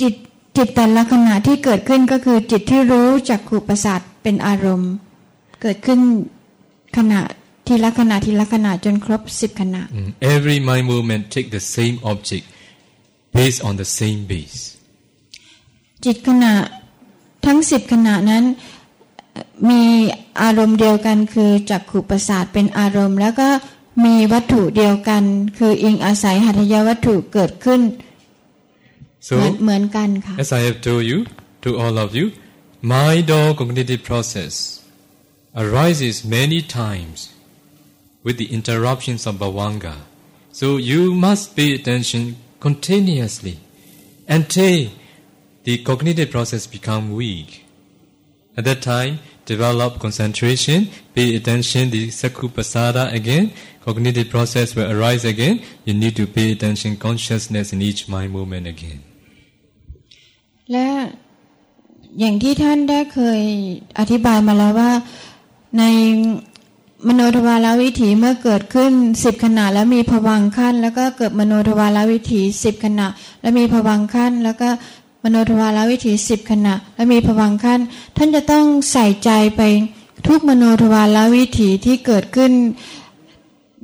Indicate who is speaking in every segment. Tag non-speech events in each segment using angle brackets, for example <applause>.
Speaker 1: จิตจิตแต่ละขณะที่เกิดขึ้นก็คือจิตที่รู้จากขูประสาทเป็นอารมณ์ เกิดขึ้นขณะทีละขณะทีละขณะจนครบสิบขณะ
Speaker 2: Every mind movement take the same object based on the same base
Speaker 1: จิตขณะทั้งสิบขณะนั้นมีอารมณ์เดียวกันคือจักขุประสาทเป็นอารมณ์ แล้วก็มีวัตถุเดียวกัน คืออิงอาศัยหัตถยวัตถุเกิดขึ้น
Speaker 2: so
Speaker 1: เหมือนกันค่ะ
Speaker 2: as I have told you to all of you mind or cognitive process arises many times with the interruptions of bhavanga so you must pay attention continuously until the cognitive process become weak at that time develop concentration pay attention the sakhu pasada again cognitive process will arise again you need to pay attention consciousness in each mind movement again
Speaker 1: และอย่างที่ท่านได้เคยอธิบายมาแล้วว่าในมโนทวารวิถีเมื่อเกิดขึ้นสิบขณะแล้วมีผวังขั้น แล้วก็เกิดมโนทวารวิถีสิบขณะ แล้วมีผวังขั้น แล้วก็มโนทวารวิถีสิบขณะ แล้วมีผวังขั้น ท่านจะต้องใส่ใจไปทุกมโนทวารวิถีที่เกิดขึ้น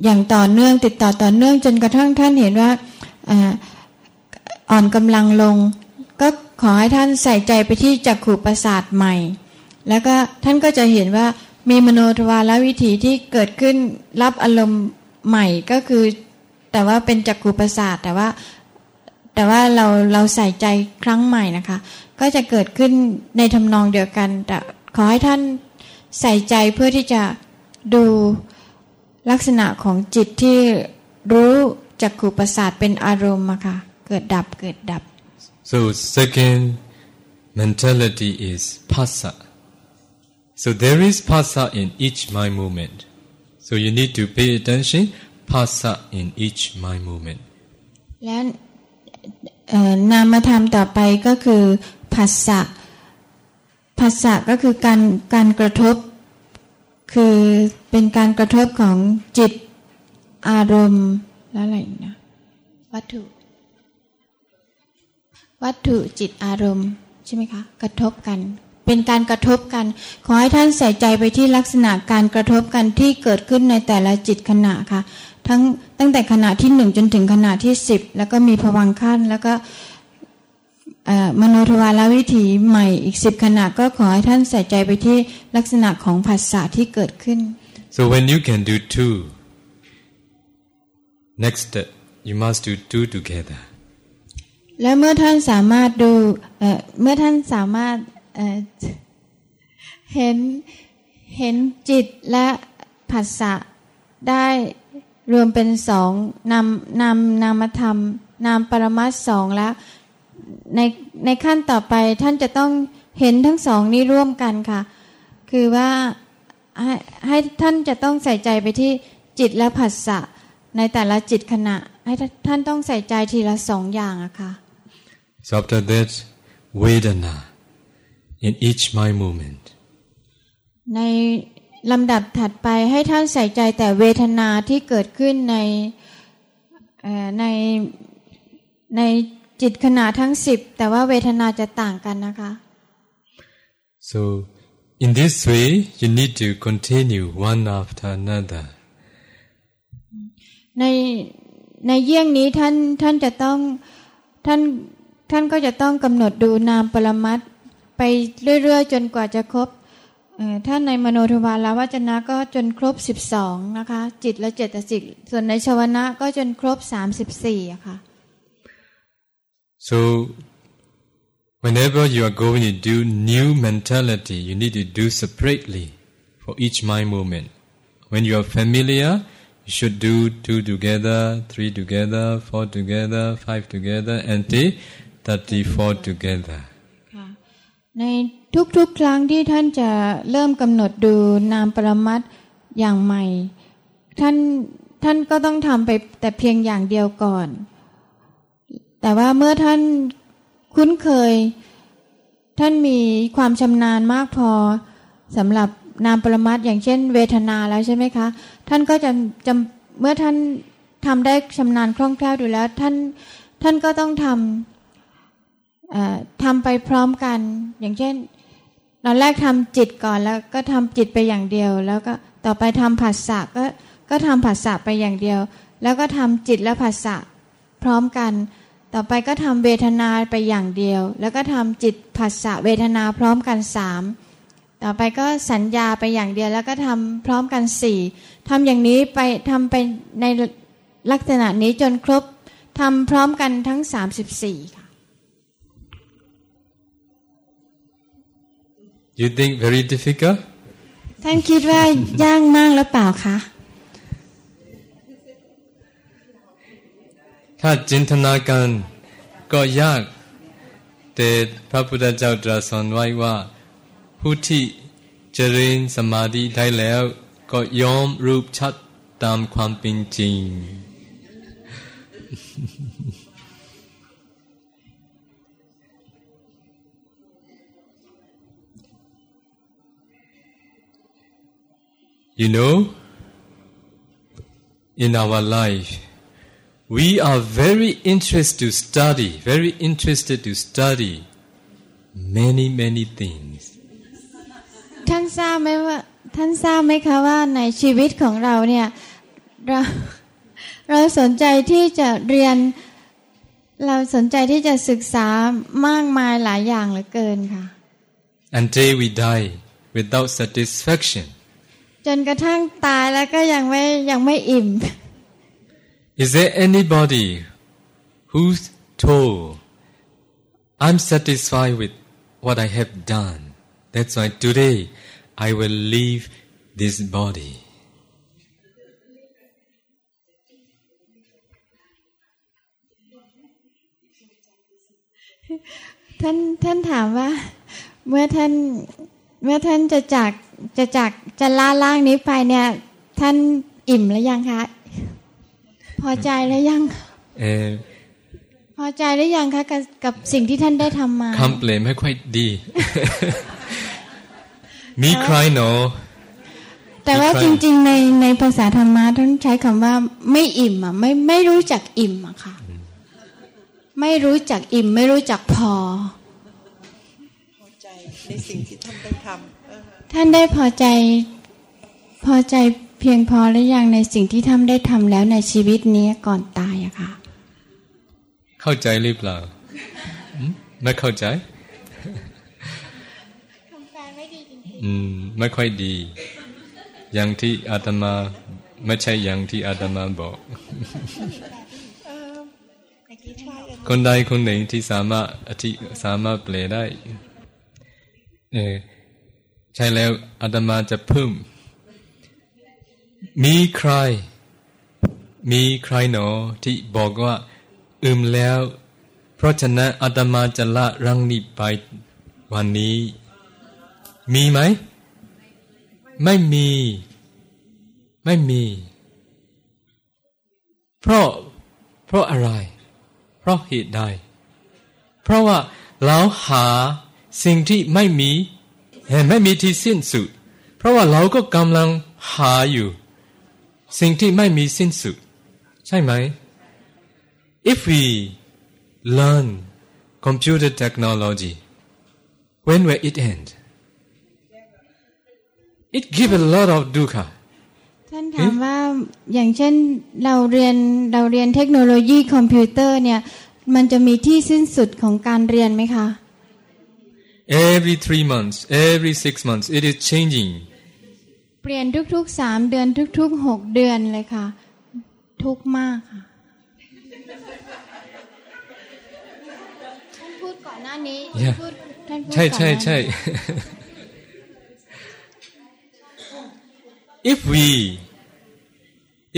Speaker 1: อย่างต่อเนื่องติดต่อต่อเนื่องจนกระทั่งท่านเห็นว่าอ่อนกำลังลง ขอให้ท่านใส่ใจไปที่จักขู่ประสาทใหม่ แล้วก็ท่านก็จะเห็นว่ามีมโนทวารวิถีที่เกิดขึ้นรับอารมณ์ใหม่ก็คือ แต่ว่าเป็นจักขู่ประสาทแต่ว่า แต่ว่าเราเราใส่ใจครั้งใหม่นะคะ ก็จะเกิดขึ้นในทำนองเดียวกัน แต่ขอให้ท่านใส่ใจเพื่อที่จะดูลักษณะของจิตที่รู้จักขู่ประสาทเป็นอารมณ์อะค่ะเกิดดับเกิดดับ
Speaker 2: so second mentality is pasa. so there is pasa in each mind movement so you need to pay attention phassa in each mind movement
Speaker 1: และนามธรรมต่อไปก็คือภาษะภาษะก็คือการการกระทบ คือเป็นการกระทบของจิตอารมณ์และอะไรนะวัตถุ วัตถุจิตอารมณ์ใช่ไหมคะกระทบกัน เป็นการกระทบกัน ขอให้ท่านใส่ใจไปที่ลักษณะการกระทบกันที่เกิดขึ้นในแต่ละจิตขณะค่ะ ทั้งตั้งแต่ขณะที่หนึ่งจนถึงขณะที่สิบแล้วก็มีผวังขั้นแล้วก็มโนทวารวิถีใหม่อีกสิบขณะก็ขอให้ท่านใส่ใจไปที่ลักษณะของภาษาที่เกิดขึ้น
Speaker 2: so when you can do two next you must do two together
Speaker 1: และเมื่อท่านสามารถดูเมื่อท่านสามารถเห็นเห็นจิตและภาษาได้รวมเป็นสองนามนามนามธรรม นามปรมัตสองแล้วในในขั้นต่อไปท่านจะต้องเห็นทั้งสองนี้ร่วมกันค่ะ คือว่าให้ให้ท่านจะต้องใส่ใจไปที่จิตและผัสสะในแต่ละจิตขณะ ให้ท่านต้องใส่ใจทีละสองอย่างอะค่ะ
Speaker 2: so after that Vedana in each mind movement
Speaker 1: ในลำดับถัดไปให้ท่านใส่ใจแต่เวทนาที่เกิดขึ้นในในในจิตขณะทั้งสิบแต่ว่าเวทนาจะต่างกันนะคะ
Speaker 2: so in this way you need to continue one after another
Speaker 1: ในในเยี่ยงนี้ท่านท่านจะต้องท่าน ท่านก็จะต้องกำหนดดูนามปรมัตไปเรื่อยๆ จนกว่าจะครบท่านในมโนทวารวัจนะก็จนครบ 12 นะคะ จิตและเจตสิกส่วนในชวนะก็จนครบ 34ค่ะ
Speaker 2: so whenever you are going to do new mentality you need to do separately for each mind movement when you are familiar you should do two together three together four together five together until 34 together
Speaker 1: ในทุกๆ ครั้งที่ท่านจะเริ่มกำหนดดูนามปรมัตอย่างใหม่ ท่านท่านก็ต้องทำไปแต่เพียงอย่างเดียวก่อน แต่ว่าเมื่อท่านคุ้นเคย ท่านมีความชำนาญมากพอสำหรับนามปรมัตอย่างเช่น เวทนาแล้วใช่ไหมคะ ท่านก็จะจเมื่อท่านทำได้ชำนาญคล่องแคล่วดูแล้ว ท่านท่านก็ต้องทำ ทำไปพร้อมกัน อย่างเช่นตอนแรกทำจิตก่อนแล้วก็ทำจิตไปอย่างเดียว แล้วก็ต่อไปทำผัสสะก็ก็ทำผัสสะไปอย่างเดียว แล้วก็ทำจิตและผัสสะพร้อมกัน ต่อไปก็ทำเวทนาไปอย่างเดียว แล้วก็ทำจิตผัสสะเวทนาพร้อมกันสามต่อไปก็สัญญาไปอย่างเดียว แล้วก็ทำพร้อมกันสี่ทำอย่างนี้ไปทำไปในลักษณะนี้จนครบทำพร้อมกันทั้งสามสิบสี่ค่ะ
Speaker 2: You think very difficult?
Speaker 1: ท่านคิดว่ายากมากหรือเปล่าคะ
Speaker 2: ถ้าจินตนาการก็ยาก แต่พระพุทธเจ้าตรัสสอนไว้ว่า ผู้ที่เจริญสมาธิได้แล้ว ก็ยอมรูปชัดตามความเป็นจริง You know, in our life, we are very interested to study, very interested to study many, many things.
Speaker 1: ท่านทราบไหมว่าท่านทราบไหมคะว่าในชีวิตของเราเนี่ยเราเราสนใจที่จะเรียน เราสนใจที่จะศึกษามากมายหลายอย่างเหลือเกินค่ะ
Speaker 2: Until we die without satisfaction.
Speaker 1: จนกระทั่งตายแล้วก็ยังไม่ยังไม่อิ่ม
Speaker 2: Is there anybody who's told, I'm satisfied with what I have done? That's why today I will leave this body.
Speaker 1: ท่านท่านถามว่า เมื่อท่านเมื่อท่านจะจาก จะจากจะล่าล่างนี้ไปเนี่ย ท่านอิ่มแล้วยังคะ พอใจแล้วยัง
Speaker 2: Uh,
Speaker 1: พอใจหรือยังคะกับกับสิ่งที่ท่านได้ทำมา
Speaker 2: คำเปลไม่ค่อยดี มีใครเนาะ
Speaker 1: แต่ว่า
Speaker 2: อีกครั้
Speaker 1: จ
Speaker 2: ง
Speaker 1: ริง ๆ ในในภาษาธรรมะท่านใช้คำว่า ไม่อิ่มอะ ไม่ไม่รู้จักอิ่มอะค่ะ ไม่รู้จักอิ่ม ไม่รู้จักพอ
Speaker 3: พอใจในสิ่งที่ท่านได้ทำเออ
Speaker 1: ท่านได้พอใจ พอใจเพียงพอหรือยังในสิ่งที่ท่านได้ทำแล้วในชีวิตนี้ก่อนตายอะค่ะ
Speaker 2: เข้าใจหรือเปล่าอืมไม่เข้าใจอืม ไม่ค่อยดี อย่างที่อาตมาไม่ใช่อย่างที่อาตมาบอกคนใดคนหนึ่งที่สามารถอธิสามารถแปลได้ เออ ใช่แล้วอาตมาจะเพิ่ม มีใคร มีใครหนอที่บอกว่า อืมแล้ว เพราะฉะนั้นอาตมาจะละรังนี้ไปวันนี้ มีไหม ไม่มี ไม่มี เพราะ เพราะอะไร เพราะเหตุใด เพราะว่าเราหาสิ่งที่ไม่มี เห็นไม่มีที่สิ้นสุด เพราะว่าเราก็กำลังหาอยู่ สิ่งที่ไม่มีสิ้นสุด ใช่ไหม If we learn computer technology, when will it end? It give a lot of dukkha.
Speaker 1: ท่านถามว่าอย่างเช่นเราเรียนเราเรียนเทคโนโลยีคอมพิวเตอร์เนี่ย มันจะมีที่สิ้นสุดของการเรียนไหมคะ
Speaker 2: Every three months, every six months, it is changing.
Speaker 1: เปลี่ยนทุกๆสามเดือนทุกๆหกเดือนเลยค่ะ ทุกข์มากค่ะท่านพูดก่อนหน้านี้
Speaker 2: Yeah.
Speaker 1: พูดท่านพูด
Speaker 2: ใช่
Speaker 1: ก่อนห
Speaker 2: ใช่
Speaker 1: น้า
Speaker 2: ใช่
Speaker 1: นี้ <laughs>
Speaker 2: if we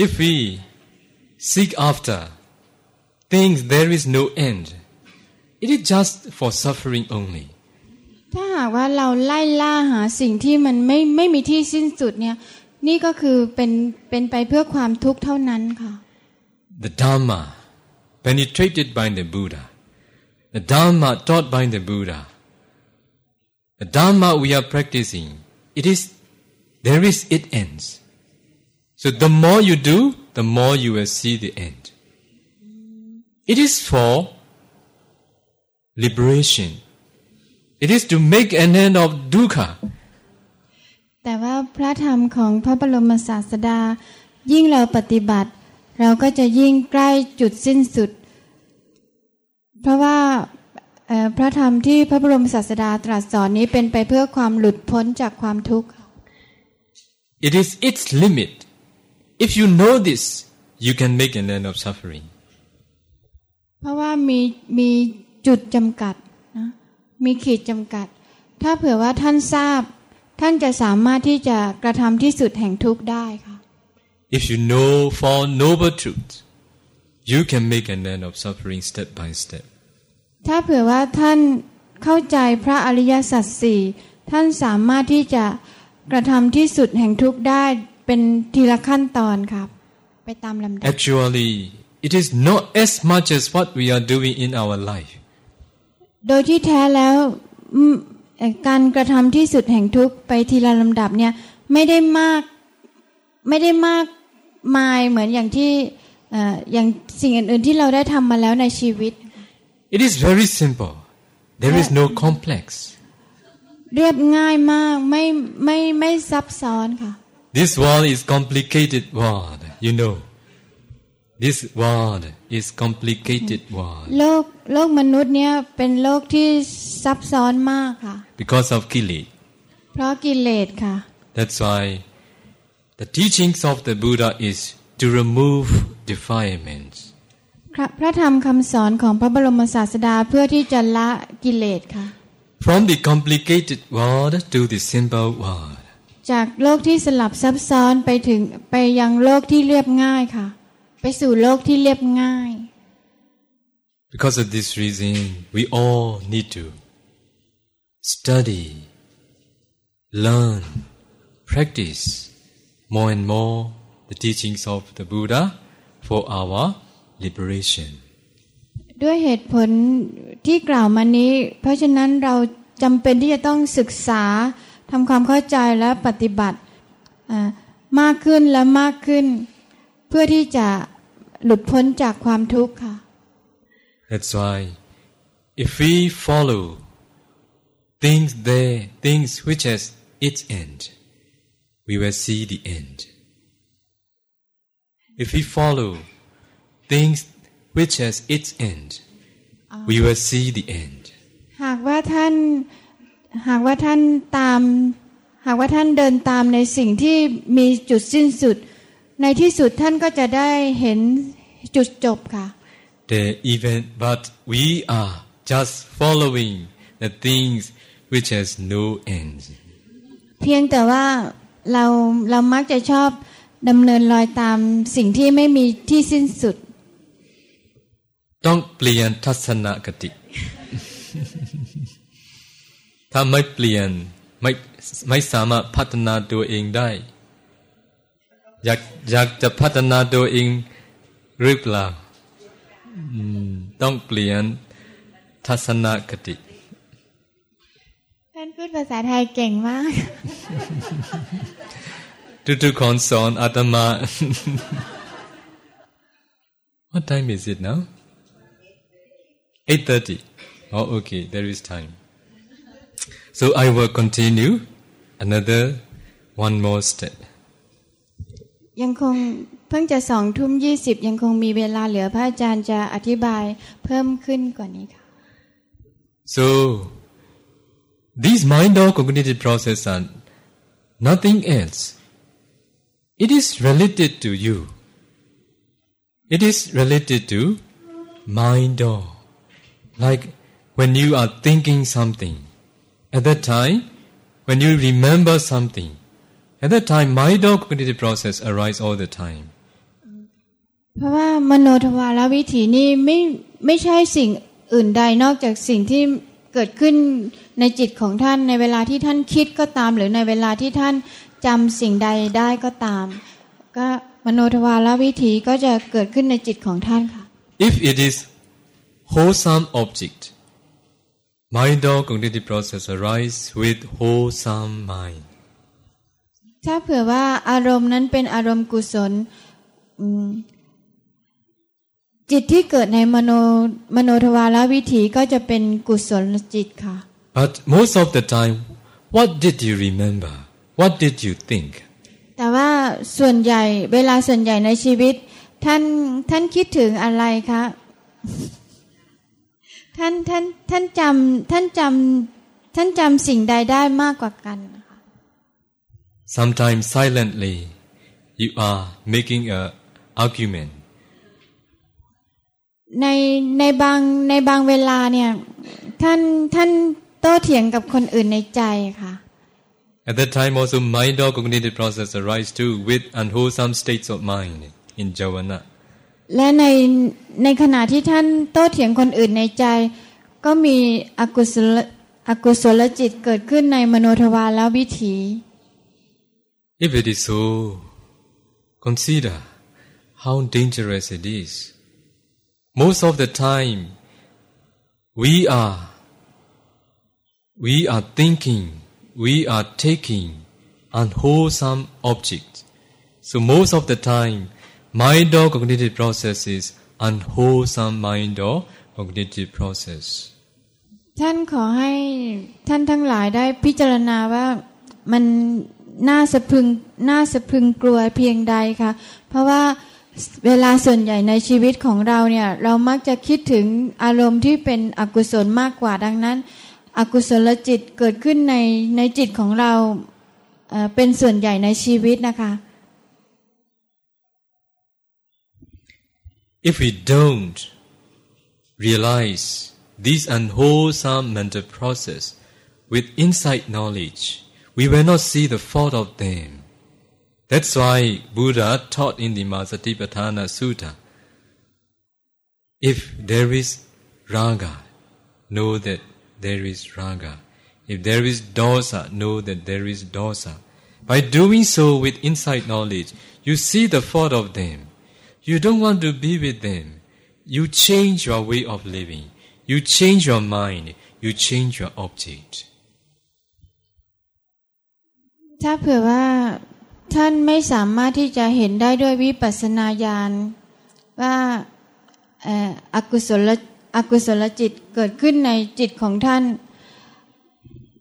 Speaker 2: if we seek after things there is no end it is just for suffering only
Speaker 1: ถ้าหากว่าเราไล่ล่าหาสิ่งที่มันไม่ไม่มีที่สิ้นสุดเนี่ย นี่ก็คือเป็นเป็นไปเพื่อความทุกข์เท่านั้นค่ะ
Speaker 2: the dharma penetrated by the buddha the dharma taught by the buddha the dharma we are practicing it is there is it ends so the more you do the more you will see the end it is for liberation. It is to make an end of dukkha.
Speaker 1: แต่ว่าพระธรรมของพระบรมศาสดา ยิ่งเราปฏิบัติ เราก็จะยิ่งใกล้จุดสิ้นสุด เพราะว่าเอ่อพระธรรมที่พระบรมศาสดาตรัสสอนนี้เป็นไปเพื่อความหลุดพ้นจากความทุกข์
Speaker 2: It is its limit. If you know this, you can make an end of suffering.
Speaker 1: เพราะว่ามีมีจุดจำกัดนะ มีขีดจำกัด ถ้าเผื่อว่าท่านทราบ ท่านจะสามารถที่จะกระทำที่สุดแห่งทุกข์ได้ค่ะ
Speaker 2: If you know Four Noble Truths, you can make an end of suffering step by step.
Speaker 1: ถ้าเผื่อว่าท่านเข้าใจพระอริยสัจสี่ท่านสามารถที่จะกระทำที่สุดแห่งทุกข์ได้เป็นทีละขั้นตอนครับ ไปตามลำดับ
Speaker 2: Actually, it is not as much as what we are doing in our life.
Speaker 1: โดยที่แท้แล้วอืมเอ่อการกระทำที่สุดแห่งทุกข์ไปทีละลำดับเนี่ยไม่ได้มากไม่ได้มากมายเหมือนอย่างที่เอ่ออย่างสิ่งอื่นๆที่เราได้ทำมาแล้วในชีวิต
Speaker 2: It is very simple. There is no complex.
Speaker 1: เรียบง่ายมากไม่ไม่ไม่ซับซ้อนค่ะ
Speaker 2: This world is complicated world, you know. This world is complicated world
Speaker 1: โลกโลกมนุษย์เนี่ยเป็นโลกที่ซับซ้อนมากค่ะ
Speaker 2: because of kili.
Speaker 1: เพราะกิเลสค่ะ
Speaker 2: That's why the teachings of the Buddha is to remove defilements.
Speaker 1: พระพระธรรมคำสอนของพระบรมศาสดาเพื่อที่จะละกิเลสค่ะ
Speaker 2: From the complicated world to the simple world.
Speaker 1: จากโลกที่สลับซับซ้อนไปถึงไปยังโลกที่เรียบง่ายค่ะ ไปสู่โลกที่เรียบง่าย
Speaker 2: Because of this reason, we all need to study, learn, practice more and more the teachings of the Buddha for our liberation.
Speaker 1: ด้วยเหตุผลที่กล่าวมานี้ เพราะฉะนั้นเราจำเป็นที่จะต้องศึกษาทำความเข้าใจและปฏิบัติอ่ามากขึ้นและมากขึ้น เพื่อที่จะหลุดพ้นจากความทุกข์ค่ะ
Speaker 2: That's why if we follow things there, things which has its end, we will see the end. If we follow things which has its end, we will see the end.
Speaker 1: หากว่าท่านหากว่าท่านตาม หากว่าท่านเดินตามในสิ่งที่มีจุดสิ้นสุด ในที่สุดท่านก็จะได้เห็นจุดจบค่ะ
Speaker 2: The event, but we are just following the things which has no end.
Speaker 1: เพียงแต่ว่าเราเรามักจะชอบดำเนินรอยตามสิ่งที่ไม่มีที่สิ้นสุด
Speaker 2: ต้องเปลี่ยนทัศนคติ ถ้าไม่เปลี่ยนไม่ไม่สามารถพัฒนาตัวเองได้ อยากอยากจะพัฒนาตัวเองหรือเปล่าอืมต้องเปลี่ยนทัศนคติ
Speaker 1: ท่านพูดภาษาไทยเก่งมาก
Speaker 2: ทุกๆคนสอนอาตมา What time is it now? 8.30. Oh, okay, there is time. So I will continue another one more step.
Speaker 1: ยังคงเพิ่งจะสองทุ่มยี่สิบยังคงมีเวลาเหลือพระอาจารย์จะอธิบายเพิ่มขึ้นกว่านี้ค่ะ
Speaker 2: So these mind or cognitive process are nothing else. It is related to you. It is related to mind or like when you are thinking something. At that time, when you remember something, at that time mind or cognitive process arise all the time.
Speaker 1: เพราะว่ามโนทวารวิถีนี่ไม่ไม่ใช่สิ่งอื่นใดนอกจากสิ่งที่เกิดขึ้นในจิตของท่านในเวลาที่ท่านคิดก็ตาม หรือในเวลาที่ท่านจำสิ่งใดได้ก็ตาม ก็มโนทวารวิถีก็จะเกิดขึ้นในจิตของท่านค่ะ
Speaker 2: If it is wholesome object, mind or cognitive process arise with wholesome mind.
Speaker 1: ถ้าเผื่อว่าอารมณ์นั้นเป็นอารมณ์กุศลอืมจิตที่เกิดในมโนมโนทวารวิถีก็จะเป็นกุศลจิตค่ะ
Speaker 2: But most of the time, what did you remember? What did you think?
Speaker 1: แต่ว่าส่วนใหญ่เวลาส่วนใหญ่ในชีวิต ท่านท่านคิดถึงอะไรคะท่านท่านท่านจำท่านจำท่านจำสิ่งใดได้มากกว่ากันนะคะ
Speaker 2: Sometimes silently, you are making a argument.
Speaker 1: ในในบางในบางเวลาเนี่ยท่านท่านโต้เถียงกับคนอื่นในใจค่ะ
Speaker 2: At that time, also mind or cognitive process arise too with unwholesome states of mind in javana.
Speaker 1: และในในขณะที่ท่านโต้เถียงคนอื่นในใจ ก็มีอกุศลอกุศลจิตเกิดขึ้นในมโนทวารแล้ววิถี
Speaker 2: If it is so, consider how dangerous it is. Most of the time, we are we are thinking, we are taking unwholesome objects. So most of the time, mind or cognitive process is unwholesome mind or cognitive process.
Speaker 1: ท่านขอให้ท่านทั้งหลายได้พิจารณาว่ามัน น่าสะพึงน่าสะพึงกลัวเพียงใดคะเพราะว่าเวลาส่วนใหญ่ในชีวิตของเราเนี่ยเรามักจะคิดถึงอารมณ์ที่เป็นอกุศลมากกว่าดังนั้น อกุศลจิตเกิดขึ้นในในจิตของเราเเป็นส่วนใหญ่ในชีวิตนะคะ
Speaker 2: If we don't realize this unwholesome mental process with insight knowledge, we will not see the fault of them. That's why Buddha taught in the Masatipatthana Sutta, if there is raga, know that there is raga. If there is dosa, know that there is dosa. By doing so with insight knowledge, you see the fault of them. You don't want to be with them. You change your way of living. You change your mind. You change your object.
Speaker 1: ถ้าเผื่อว่าท่านไม่สามารถที่จะเห็นได้ด้วยวิปัสสนาญาณว่าอกุศลอกุศลจิตเกิดขึ้นในจิตของท่าน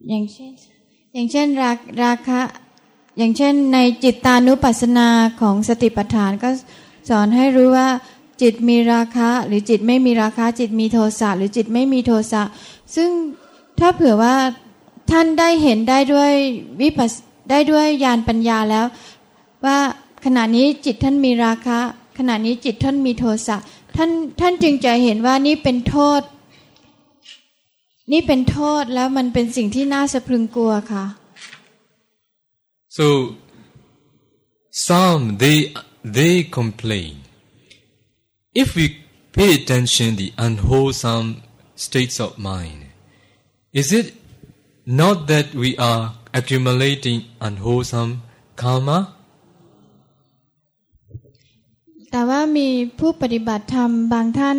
Speaker 1: อย่างเช่นอย่างเช่นราราคะ อย่างเช่นในจิตตานุปัสสนาของสติปัฏฐานก็สอนให้รู้ว่าจิตมีราคะ หรือจิตไม่มีราคะ จิตมีโทสะหรือจิตไม่มีโทสะซึ่งถ้าเผื่อว่าท่านได้เห็นได้ด้วยวิปัส ได้ด้วยญาณปัญญาแล้ว ว่าขณะนี้จิตท่านมีราคะ ขณะนี้จิตท่านมีโทสะท่านท่านจึงจะเห็นว่านี่เป็นโทษ นี่เป็นโทษแล้วมันเป็นสิ่งที่น่าสะพรึงกลัวค่ะ
Speaker 2: So, some they they complain. If we pay attention the unwholesome states of mind, is it not that we are accumulating unwholesome karma?
Speaker 1: แต่ว่ามีผู้ปฏิบัติธรรมบางท่าน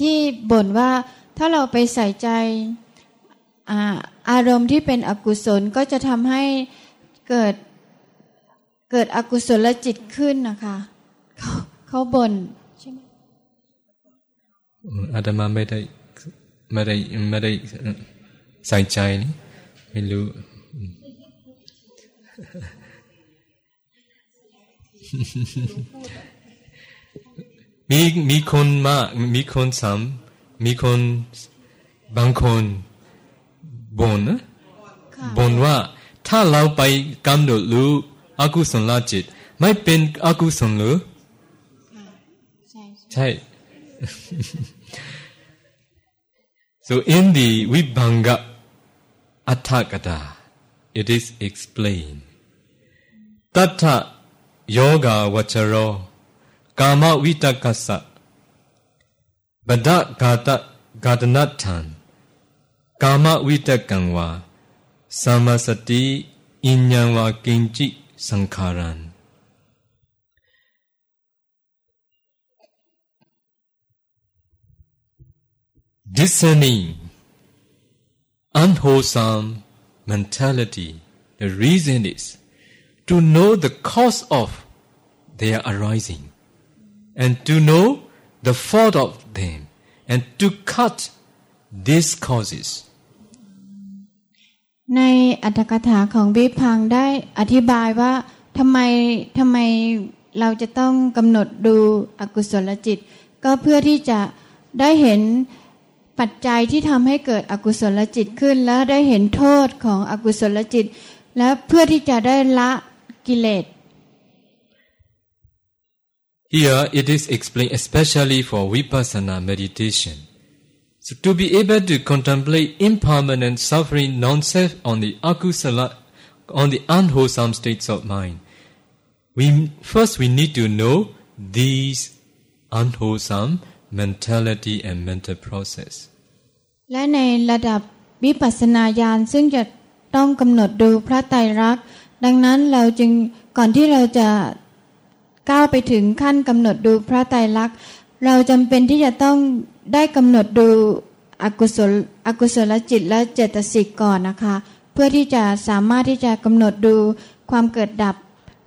Speaker 1: ที่บ่นว่าถ้าเราไปใส่ใจอาอารมณ์ที่เป็นอกุศลก็จะทำให้เกิดเกิดอกุศลจิตขึ้นนะคะเขาเขาบ่นใช่ไหม
Speaker 2: อาตมาไม่ได้ไม่ได้ไม่ได้ใส่ใจนี่ ไม่รู้ มีมีคนมากมีคนสามมีคนบางคนบนนะ
Speaker 1: ค่ะ
Speaker 2: บนว่า ถ้าเราไปกำหนดรู้อกุศลจิต ไม่เป็นอกุศลหรือ
Speaker 1: ใช่ใช่
Speaker 2: ใช่ so in the Vibhanga Atthakata it is explained. Tattha Yoga Vacharo Kama Vitakasa. Bada Gata Gatanathan Kama Vitakanwa Samasati Inyanwa Kinchi Sankharan. Discerning unwholesome mentality. The reason is to know the cause of their arising and to know the fault of them and to cut these causes
Speaker 1: ในอัตถกถาของวิพังได้อธิบายว่าทำไมทำไมเราจะต้องกำหนดดูอกุศลจิต ก็เพื่อที่จะได้เห็น ปัจจัยที่ทำให้เกิดอกุศลจิตขึ้น แล้วได้เห็นโทษของอกุศลจิต และเพื่อที่จะได้ละกิเลส
Speaker 2: Here it is explained especially for vipassana meditation. So to be able to contemplate impermanent suffering non-self on the akusala, on the unwholesome states of mind, we first we need to know these unwholesome mentality and mental process.
Speaker 1: และในระดับวิปัสสนาญาณซึ่งจะต้องกำหนดดูพระไตรลักษณ์ดังนั้นเราจึงก่อนที่เราจะก้าวไปถึงขั้นกำหนดดูพระไตรลักษณ์เราจำเป็นที่จะต้องได้กำหนดดูอกุศลอกุศลจิตและเจตสิกก่อนนะคะ เพื่อที่จะสามารถที่จะกำหนดดูความเกิดดับ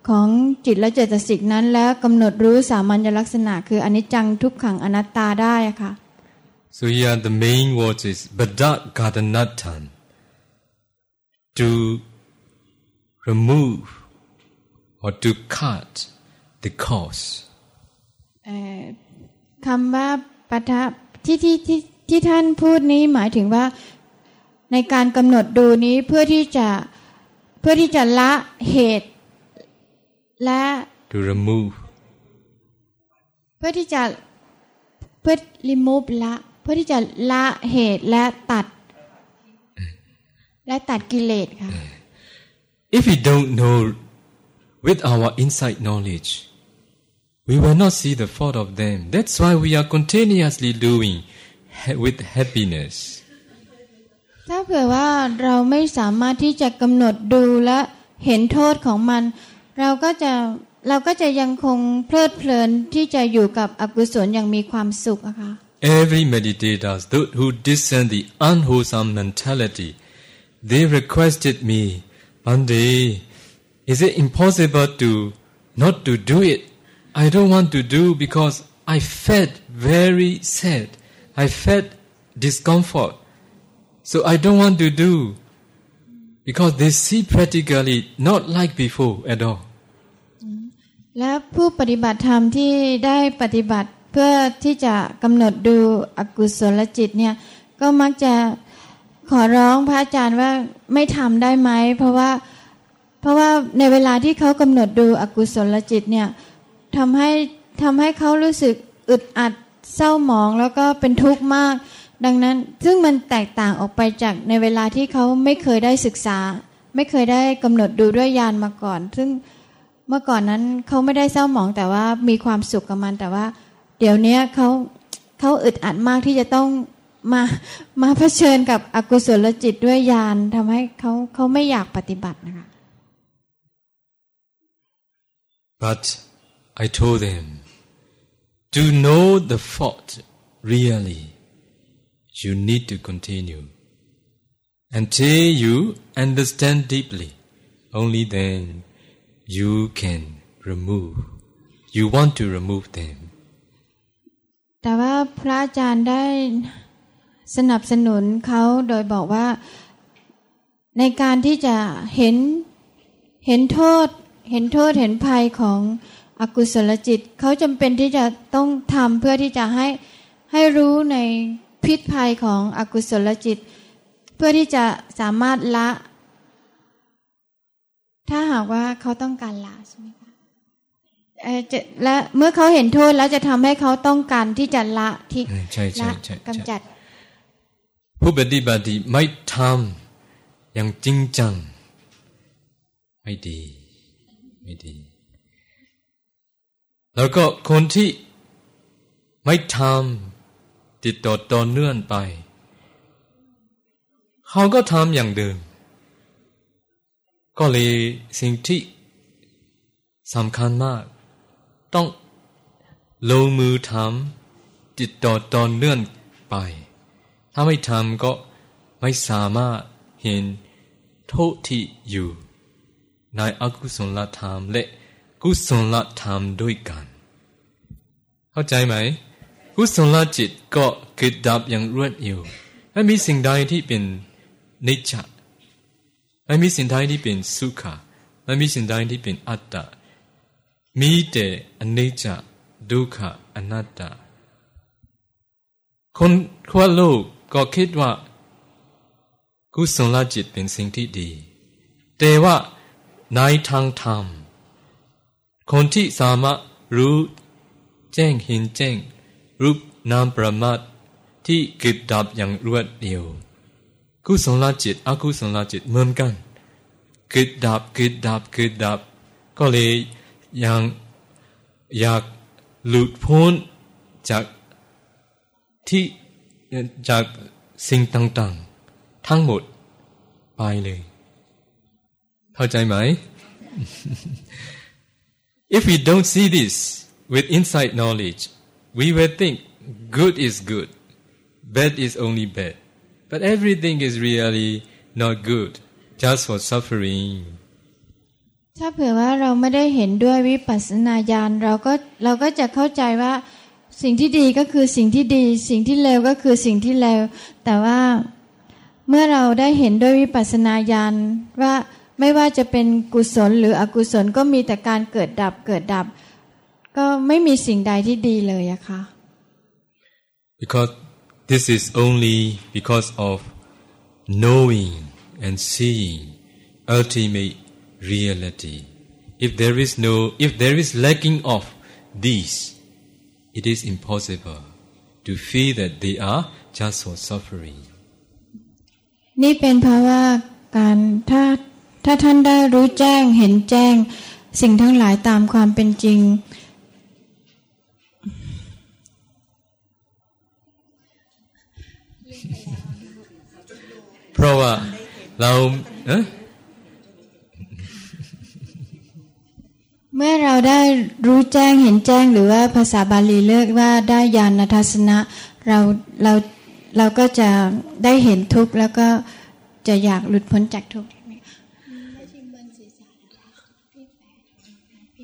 Speaker 1: ของจิตและเจตสิกนั้น แล้วกำหนดรู้สามัญลักษณะ คืออนิจจังทุกขังอนัตตาได้ะค่ะ
Speaker 2: So here the main word is Badak Gadanatan to remove or to cut the cause.
Speaker 1: เอ่อคำว่าปะทะที่ที่ที่ที่ท่านพูดนี้หมายถึงว่าในการกำหนดดูนี้เพื่อที่จะเพื่อที่จะละเหตุและ
Speaker 2: To remove
Speaker 1: เพื่อที่จะเพื่อ remove ละ เพื่อที่จะละเหตุและตัด และตัดกิเลสค่ะ
Speaker 2: If we don't know with our insight knowledge, we will not see the fault of them. That's why we are continuously doing ha- with happiness.
Speaker 1: ถ้าเผื่อว่าเราไม่สามารถที่จะกำหนดดูและเห็นโทษของมัน เราก็จะเราก็จะยังคงเพลิดเพลินที่จะอยู่กับอกุศลอย่างมีความสุขอะค่ะ
Speaker 2: Every meditator, those who discern the unwholesome mentality, they requested me, Bande, is it impossible to not to do it? I don't want to do because I felt very sad. I felt discomfort. So I don't want to do because they see practically not like before at all.
Speaker 1: และผู้ปฏิบัติธรรมที่ได้ปฏิบัติ เพื่อที่จะกำหนดดูอกุศลจิตเนี่ยก็มักจะขอร้องพระอาจารย์ว่าไม่ทำได้ไหมเพราะว่าเพราะว่าในเวลาที่เขากำหนดดูอกุศลจิตเนี่ยทำให้ทำให้เขารู้สึกอึดอัดเศร้าหมองแล้วก็เป็นทุกข์มาก ดังนั้นซึ่งมันแตกต่างออกไปจากในเวลาที่เขาไม่เคยได้ศึกษา ไม่เคยได้กำหนดดูด้วยญาณมาก่อน ซึ่งเมื่อก่อนนั้นเขาไม่ได้เศร้าหมองแต่ว่ามีความสุขกับมันแต่ว่า เดี๋ยวนี้เขาเขาอึดอัดมากที่จะต้องมามาเผชิญกับอกุศลจิตด้วยญาณทำให้เขาเขาไม่อยากปฏิบัตินะคะ
Speaker 2: But I told them, to know the fault really, you need to continue. Until you understand deeply, only then you can remove. You want to remove them.
Speaker 1: แต่ว่าพระอาจารย์ได้สนับสนุนเขาโดยบอกว่าในการที่จะเห็นเห็นโทษ เห็นโทษเห็นภัยของอกุศลจิตเขาจำเป็นที่จะต้องทำเพื่อที่จะให้ให้รู้ในพิษภัยของอกุศลจิต เพื่อที่จะสามารถละ ถ้าหากว่าเขาต้องการละใช่ไหมคะเอ่อจะ และเมื่อเขาเห็นโทษแล้วจะทำให้เขาต้องการที่จะละที่
Speaker 2: อืมใช่ใช่
Speaker 1: ละ
Speaker 2: ใช่ใช่
Speaker 1: กำจัด
Speaker 2: ผู้ปฏิบัติไม่ทำอย่างจริงจัง ไม่ดี ไม่ดี แล้วก็คนที่ไม่ทำติดต่อต่อเนื่องไป เขาก็ทำอย่างเดิม ก็เลยสิ่งที่สำคัญมาก ต้องลงมือทำติดต่อต่อเนื่องไป ถ้าไม่ทำก็ไม่สามารถเห็นโทษที่อยู่ ในอกุศลธรรมและกุศลธรรมด้วยกัน เข้าใจไหม กุศลจิตก็เกิดดับอย่างรวดเร็วไม่มีสิ่งใดที่เป็นนิจจไม่มีสิ่งใดที่เป็นสุขะไม่มีสิ่งใดที่เป็นอัตตา มีแต่อนิจจดุขะอนัตตาคนทั่วโลกก็คิดว่า กุศลจิตเป็นสิ่งที่ดี แต่ว่าในทางธรรม คนที่สามารถรู้แจ้งเห็นแจ้ง รูปนามประมาทที่เกิดดับอย่างรวดเร็ว กุศลจิตอกุศลจิตเหมือนกันเกิดดับเกิดดับเกิดดับ ก็เลย ยังอยากหลุดพ้นจากที่จากสิ่งต่างๆ ทั้งหมดไปเลย เข้าใจไหม If we don't see this with insight knowledge we will think good is good bad is only bad but everything is really not good just for suffering
Speaker 1: ถ้าเผื่อว่าเราไม่ได้เห็นด้วยวิปัสสนาญาณเราก็เราก็จะเข้าใจว่าสิ่งที่ดีก็คือสิ่งที่ดี สิ่งที่เลวก็คือสิ่งที่เลวแต่ว่าเมื่อเราได้เห็นด้วยวิปัสสนาญาณว่าไม่ว่าจะเป็นกุศลหรืออกุศลก็มีแต่การเกิดดับเกิดดับ ก็ไม่มีสิ่งใดที่ดีเลยอะค่ะ
Speaker 2: because this is only because of knowing and seeing ultimate reality if there is no if there is lacking of these it is impossible to feel that they are just for suffering
Speaker 1: นี่เป็นเพราะว่าการถ้าถ้าท่านได้รู้แจ้งเห็นแจ้ง สิ่งทั้งหลายตามความเป็นจริง
Speaker 2: เพราะว่าเราเอ๊ะ
Speaker 1: เมื่อเราได้รู้แจ้งเห็นแจ้งหรือว่าภาษาบาลีเรียกว่าได้ญาณทัศนะเราเราเราก็จะได้เห็นทุกข์แล้วก็จะอยากหลุดพ้นจากทุกข์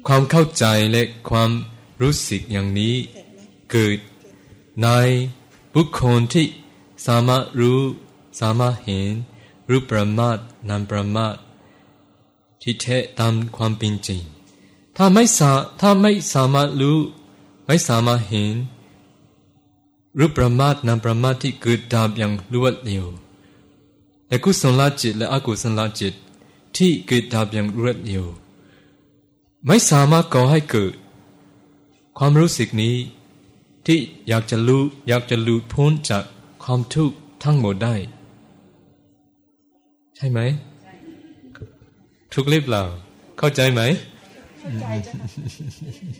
Speaker 2: ความเข้าใจและความรู้สึกอย่างนี้เกิดในบุคคลที่สามารถรู้สามารถเห็นรูปประมาทนามประมาทที่แท้ตามความเป็นจริง ถ้าไม่สาถ้าไม่สามารถรู้ ไม่สามารถเห็นรูปประมาทนามประมาทที่เกิดดับอย่างรวดเร็วและกุศลจิตและอกุศลจิตที่เกิดดับอย่างรวดเร็วไม่สามารถก่อให้เกิด ความรู้สึกนี้ ที่อยากจะรู้อยากจะหลุดพ้นจากความทุกข์ทั้งหมดได้ ใช่ไหมทุกเรียบเปล่าเข้าใจไหม
Speaker 3: 嗯，行，行，